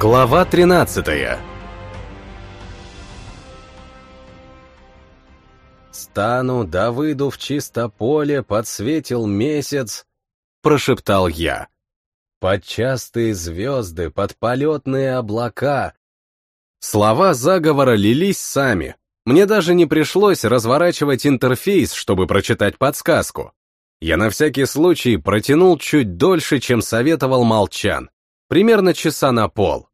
Глава 13 «Стану, да выйду в чисто поле, подсветил месяц», — прошептал я. «Под частые звезды, под полетные облака». Слова заговора лились сами. Мне даже не пришлось разворачивать интерфейс, чтобы прочитать подсказку. Я на всякий случай протянул чуть дольше, чем советовал Молчан. Примерно часа на пол.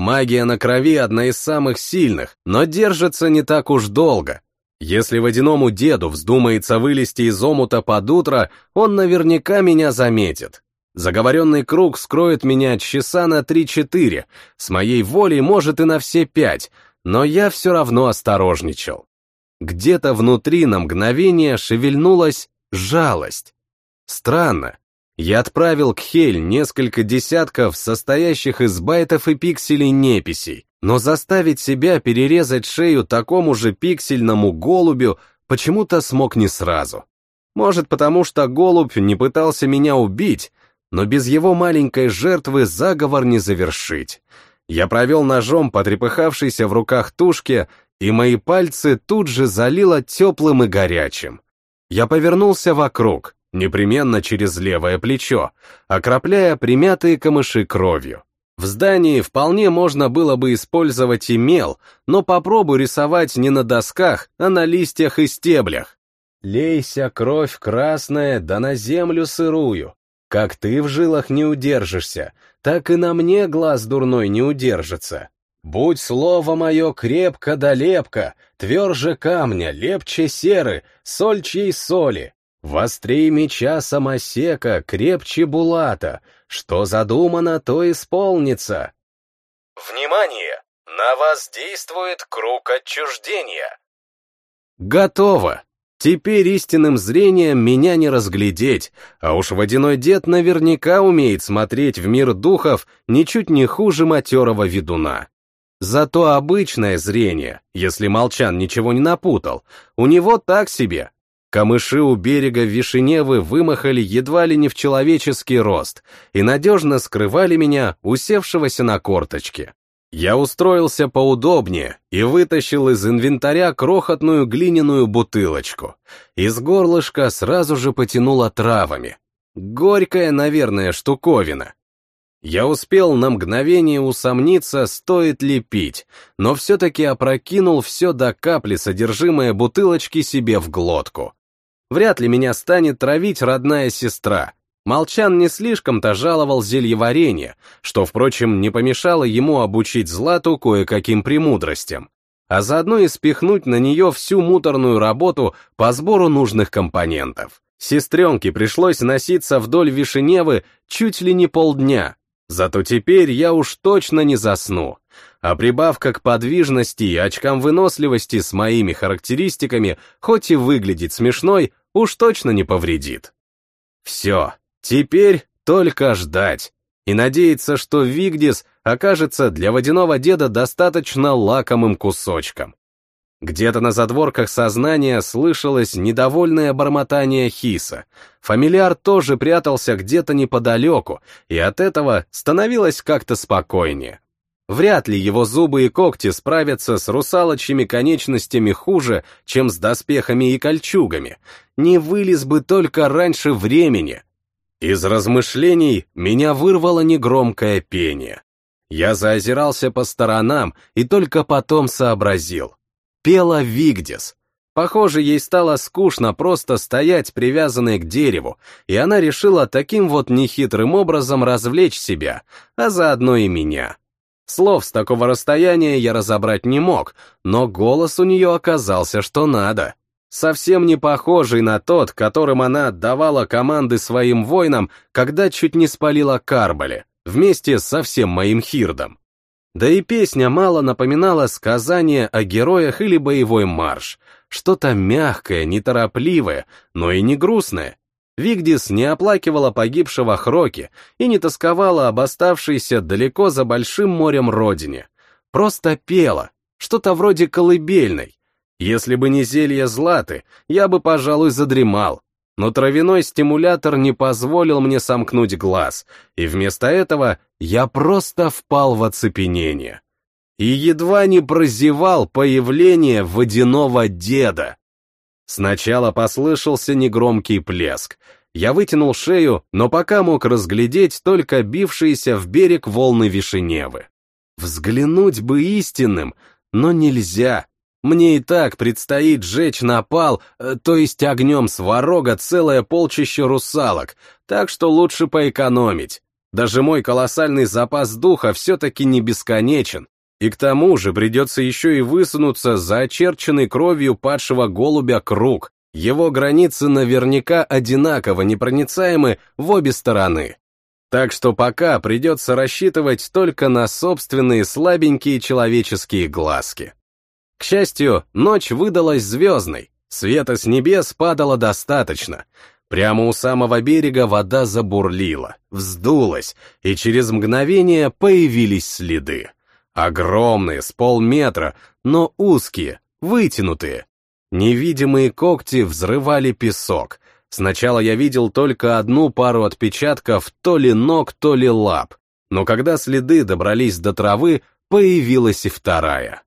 Магия на крови одна из самых сильных, но держится не так уж долго. Если водяному деду вздумается вылезти из омута под утро, он наверняка меня заметит. Заговоренный круг скроет меня от часа на 3-4, с моей волей может и на все пять, но я все равно осторожничал. Где-то внутри на мгновение шевельнулась жалость. Странно. Я отправил к Хель несколько десятков состоящих из байтов и пикселей неписей, но заставить себя перерезать шею такому же пиксельному голубю почему-то смог не сразу. Может, потому что голубь не пытался меня убить, но без его маленькой жертвы заговор не завершить. Я провел ножом по трепыхавшейся в руках тушке, и мои пальцы тут же залило теплым и горячим. Я повернулся вокруг, непременно через левое плечо, окропляя примятые камыши кровью. В здании вполне можно было бы использовать и мел, но попробуй рисовать не на досках, а на листьях и стеблях. Лейся, кровь красная, да на землю сырую. Как ты в жилах не удержишься, так и на мне глаз дурной не удержится. Будь слово мое крепко да лепко, тверже камня, лепче серы, сольчей соли. Вострей меча самосека, крепче булата, что задумано, то исполнится. Внимание! На вас действует круг отчуждения. Готово! Теперь истинным зрением меня не разглядеть, а уж водяной дед наверняка умеет смотреть в мир духов ничуть не хуже матерого ведуна. Зато обычное зрение, если Молчан ничего не напутал, у него так себе. Камыши у берега Вишеневы вымахали едва ли не в человеческий рост и надежно скрывали меня, усевшегося на корточке. Я устроился поудобнее и вытащил из инвентаря крохотную глиняную бутылочку. Из горлышка сразу же потянуло травами. Горькая, наверное, штуковина. Я успел на мгновение усомниться, стоит ли пить, но все-таки опрокинул все до капли содержимое бутылочки себе в глотку. Вряд ли меня станет травить родная сестра. Молчан не слишком-то жаловал зельеварение, что, впрочем, не помешало ему обучить Злату кое-каким премудростям, а заодно и спихнуть на нее всю муторную работу по сбору нужных компонентов. Сестренке пришлось носиться вдоль Вишеневы чуть ли не полдня, Зато теперь я уж точно не засну. А прибавка к подвижности и очкам выносливости с моими характеристиками, хоть и выглядит смешной, уж точно не повредит. Все, теперь только ждать. И надеяться, что Вигдис окажется для водяного деда достаточно лакомым кусочком. Где-то на задворках сознания слышалось недовольное бормотание Хиса. Фамильяр тоже прятался где-то неподалеку, и от этого становилось как-то спокойнее. Вряд ли его зубы и когти справятся с русалочьими конечностями хуже, чем с доспехами и кольчугами. Не вылез бы только раньше времени. Из размышлений меня вырвало негромкое пение. Я заозирался по сторонам и только потом сообразил пела Вигдис. Похоже, ей стало скучно просто стоять привязанной к дереву, и она решила таким вот нехитрым образом развлечь себя, а заодно и меня. Слов с такого расстояния я разобрать не мог, но голос у нее оказался что надо. Совсем не похожий на тот, которым она отдавала команды своим воинам, когда чуть не спалила Карбали, вместе со всем моим хирдом. Да и песня мало напоминала сказание о героях или боевой марш. Что-то мягкое, неторопливое, но и не грустное. Вигдис не оплакивала погибшего Хроки и не тосковала об оставшейся далеко за большим морем родине. Просто пела, что-то вроде колыбельной. Если бы не зелье Златы, я бы, пожалуй, задремал. но травяной стимулятор не позволил мне сомкнуть глаз, и вместо этого я просто впал в оцепенение. И едва не прозевал появление водяного деда. Сначала послышался негромкий плеск. Я вытянул шею, но пока мог разглядеть только бившиеся в берег волны Вишеневы. Взглянуть бы истинным, но нельзя. Мне и так предстоит сжечь напал, э, то есть огнем сварога целое полчище русалок, так что лучше поэкономить. Даже мой колоссальный запас духа все-таки не бесконечен, и к тому же придется еще и высунуться за очерченный кровью падшего голубя круг. Его границы наверняка одинаково непроницаемы в обе стороны. Так что пока придется рассчитывать только на собственные слабенькие человеческие глазки. К счастью, ночь выдалась звездной, света с небес падало достаточно. Прямо у самого берега вода забурлила, вздулась, и через мгновение появились следы. Огромные, с полметра, но узкие, вытянутые. Невидимые когти взрывали песок. Сначала я видел только одну пару отпечатков то ли ног, то ли лап, но когда следы добрались до травы, появилась и вторая.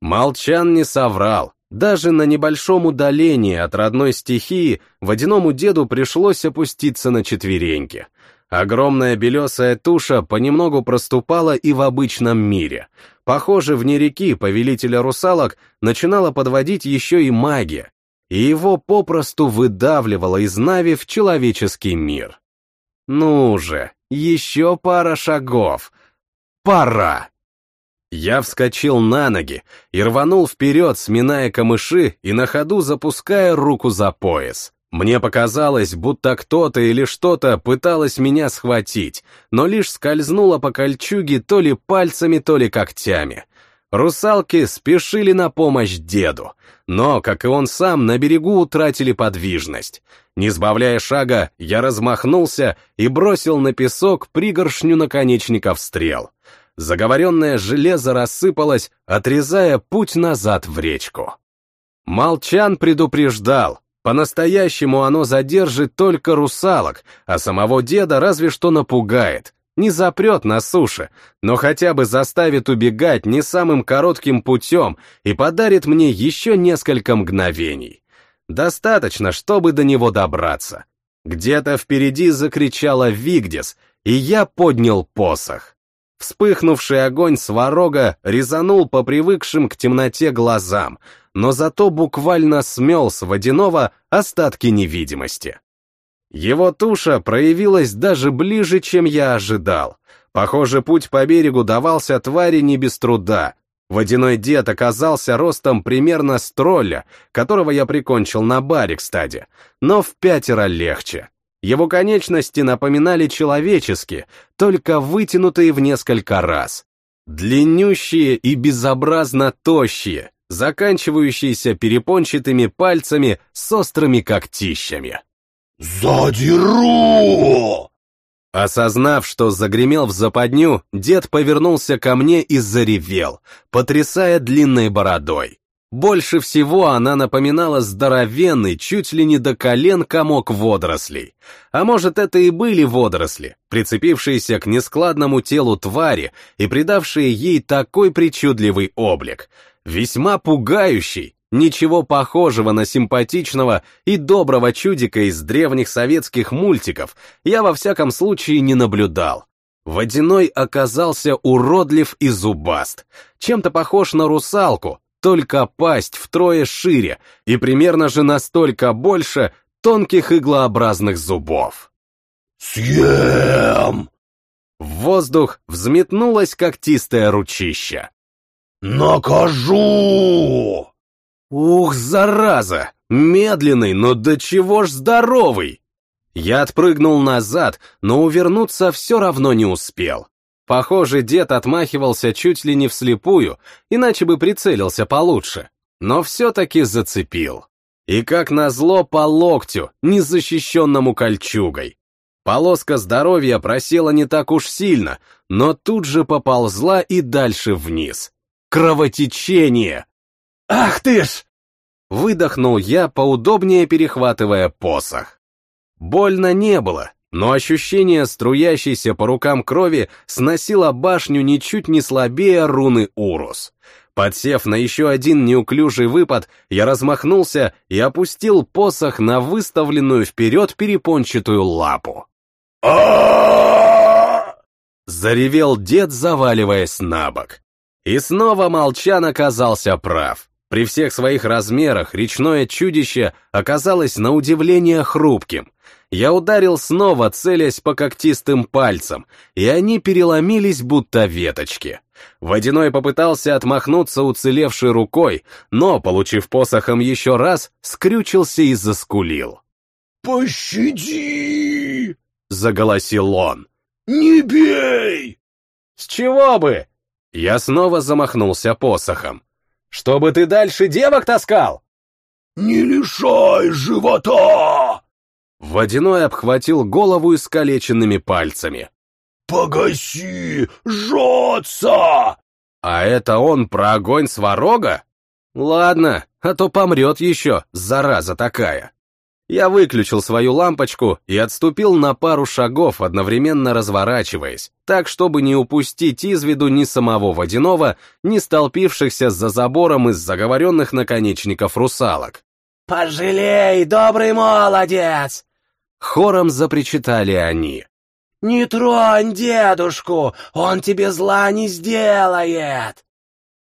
Молчан не соврал. Даже на небольшом удалении от родной стихии водяному деду пришлось опуститься на четвереньки. Огромная белесая туша понемногу проступала и в обычном мире. Похоже, вне реки повелителя русалок начинала подводить еще и магия, и его попросту выдавливала из Нави в человеческий мир. Ну же, еще пара шагов. Пора! Я вскочил на ноги и рванул вперед, сминая камыши и на ходу запуская руку за пояс. Мне показалось, будто кто-то или что-то пыталось меня схватить, но лишь скользнуло по кольчуге то ли пальцами, то ли когтями. Русалки спешили на помощь деду, но, как и он сам, на берегу утратили подвижность. Не сбавляя шага, я размахнулся и бросил на песок пригоршню наконечников стрел — заговоренное железо рассыпалось, отрезая путь назад в речку. Молчан предупреждал, по-настоящему оно задержит только русалок, а самого деда разве что напугает, не запрет на суше, но хотя бы заставит убегать не самым коротким путем и подарит мне еще несколько мгновений. Достаточно, чтобы до него добраться. Где-то впереди закричала Вигдис, и я поднял посох. Вспыхнувший огонь сварога резанул по привыкшим к темноте глазам, но зато буквально смел с водяного остатки невидимости. Его туша проявилась даже ближе, чем я ожидал. Похоже, путь по берегу давался твари не без труда. Водяной дед оказался ростом примерно с тролля, которого я прикончил на баре, кстати, но в пятеро легче. Его конечности напоминали человеческие, только вытянутые в несколько раз. Длиннющие и безобразно тощие, заканчивающиеся перепончатыми пальцами с острыми когтищами. «Задеру!» Осознав, что загремел в западню, дед повернулся ко мне и заревел, потрясая длинной бородой. Больше всего она напоминала здоровенный, чуть ли не до колен комок водорослей. А может, это и были водоросли, прицепившиеся к нескладному телу твари и придавшие ей такой причудливый облик. Весьма пугающий, ничего похожего на симпатичного и доброго чудика из древних советских мультиков я во всяком случае не наблюдал. Водяной оказался уродлив и зубаст, чем-то похож на русалку, только пасть втрое шире и примерно же настолько больше тонких иглообразных зубов. «Съем!» В воздух взметнулось когтистое ручище. «Накажу!» «Ух, зараза! Медленный, но до чего ж здоровый!» Я отпрыгнул назад, но увернуться все равно не успел. Похоже, дед отмахивался чуть ли не вслепую, иначе бы прицелился получше. Но все-таки зацепил. И как назло по локтю, незащищенному кольчугой. Полоска здоровья просела не так уж сильно, но тут же поползла и дальше вниз. Кровотечение! «Ах ты ж!» Выдохнул я, поудобнее перехватывая посох. Больно не было, но ощущение струящейся по рукам крови сносило башню ничуть не слабее руны Урус. Подсев на еще один неуклюжий выпад, я размахнулся и опустил посох на выставленную вперед перепончатую лапу. Заревел дед, заваливаясь на бок. И снова Молчан оказался прав. При всех своих размерах речное чудище оказалось на удивление хрупким. Я ударил снова, целясь по когтистым пальцам, и они переломились, будто веточки. Водяной попытался отмахнуться уцелевшей рукой, но, получив посохом еще раз, скрючился и заскулил. «Пощади!» — заголосил он. «Не бей!» «С чего бы?» Я снова замахнулся посохом. «Чтобы ты дальше девок таскал?» «Не лишай живота!» Водяной обхватил голову искалеченными пальцами. «Погаси! Жжется!» «А это он про огонь сварога?» «Ладно, а то помрет еще, зараза такая». Я выключил свою лампочку и отступил на пару шагов, одновременно разворачиваясь, так, чтобы не упустить из виду ни самого водяного, ни столпившихся за забором из заговоренных наконечников русалок. «Пожалей, добрый молодец!» Хором запричитали они. «Не тронь дедушку, он тебе зла не сделает!»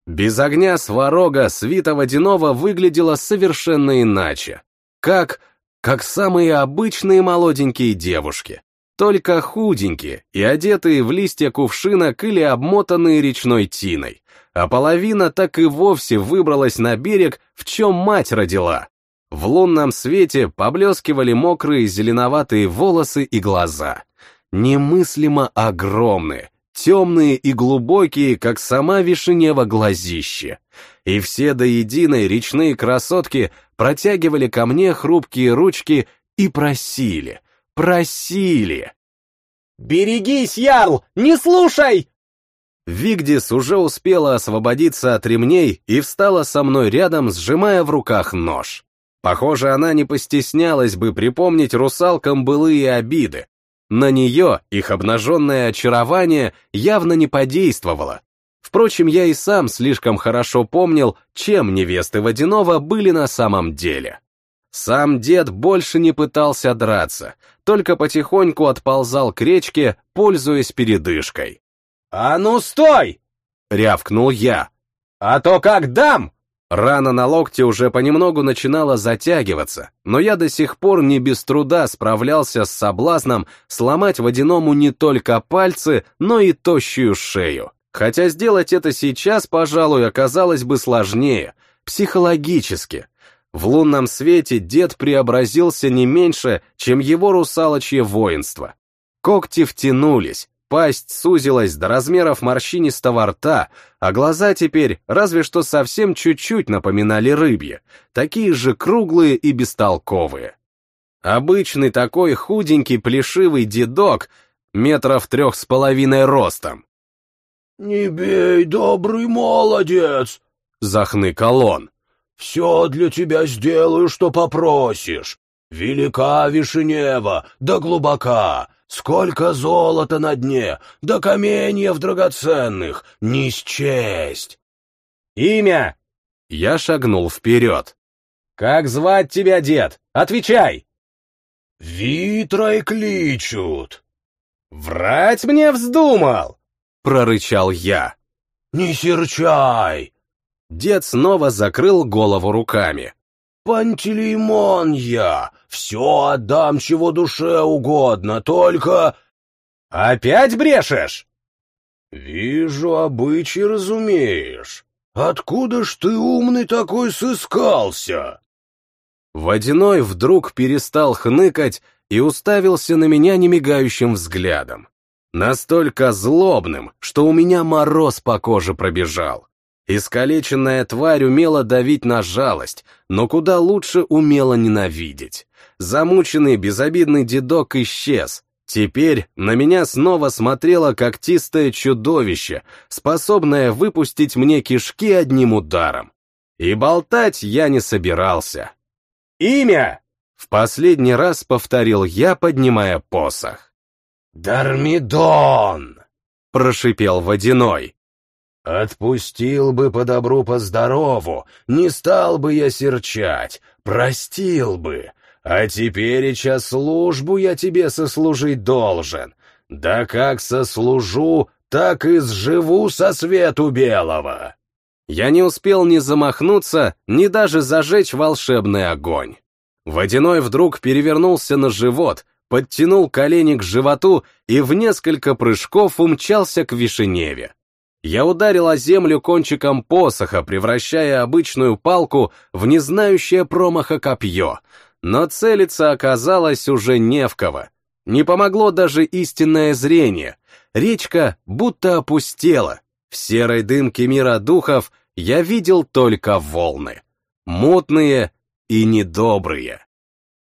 Без огня сварога свита водяного выглядела совершенно иначе. Как, как самые обычные молоденькие девушки, только худенькие и одетые в листья кувшинок или обмотанные речной тиной, а половина так и вовсе выбралась на берег, в чем мать родила. В лунном свете поблескивали мокрые зеленоватые волосы и глаза немыслимо огромные, темные и глубокие, как сама Вишенева глазище. И все до единой речные красотки протягивали ко мне хрупкие ручки и просили, просили. «Берегись, Ярл! Не слушай!» Вигдис уже успела освободиться от ремней и встала со мной рядом, сжимая в руках нож. Похоже, она не постеснялась бы припомнить русалкам былые обиды, на нее их обнаженное очарование явно не подействовало. Впрочем, я и сам слишком хорошо помнил, чем невесты Водянова были на самом деле. Сам дед больше не пытался драться, только потихоньку отползал к речке, пользуясь передышкой. «А ну стой!» — рявкнул я. «А то как дам!» Рана на локте уже понемногу начинала затягиваться, но я до сих пор не без труда справлялся с соблазном сломать водяному не только пальцы, но и тощую шею. Хотя сделать это сейчас, пожалуй, оказалось бы сложнее, психологически. В лунном свете дед преобразился не меньше, чем его русалочье воинство. Когти втянулись, Пасть сузилась до размеров морщинистого рта, а глаза теперь разве что совсем чуть-чуть напоминали рыбьи, такие же круглые и бестолковые. Обычный такой худенький плешивый дедок, метров трех с половиной ростом. «Не бей, добрый молодец!» — захныкал он. «Все для тебя сделаю, что попросишь. Велика Вишенева, да глубока, Сколько золота на дне, да каменьев драгоценных, не счесть. Имя? Я шагнул вперед. Как звать тебя, дед? Отвечай. Витрой кличут. Врать мне вздумал, прорычал я. Не серчай. Дед снова закрыл голову руками. Пантелеймон я, все отдам, чего душе угодно, только... Опять брешешь? Вижу, обычай разумеешь. Откуда ж ты умный такой сыскался? Водяной вдруг перестал хныкать и уставился на меня немигающим взглядом. Настолько злобным, что у меня мороз по коже пробежал. Искалеченная тварь умела давить на жалость, но куда лучше умела ненавидеть. Замученный безобидный дедок исчез. Теперь на меня снова смотрело когтистое чудовище, способное выпустить мне кишки одним ударом. И болтать я не собирался. «Имя!» В последний раз повторил я, поднимая посох. «Дармидон!» — прошипел Водяной. «Отпустил бы по добру, по здорову, не стал бы я серчать, простил бы, а тепереча службу я тебе сослужить должен, да как сослужу, так и сживу со свету белого!» Я не успел ни замахнуться, ни даже зажечь волшебный огонь. Водяной вдруг перевернулся на живот, подтянул колени к животу и в несколько прыжков умчался к Вишеневе. Я ударил о землю кончиком посоха, превращая обычную палку в незнающее промаха копье, но целиться оказалось уже не в кого. Не помогло даже истинное зрение. Речка будто опустела. В серой дымке мира духов я видел только волны. Мутные и недобрые.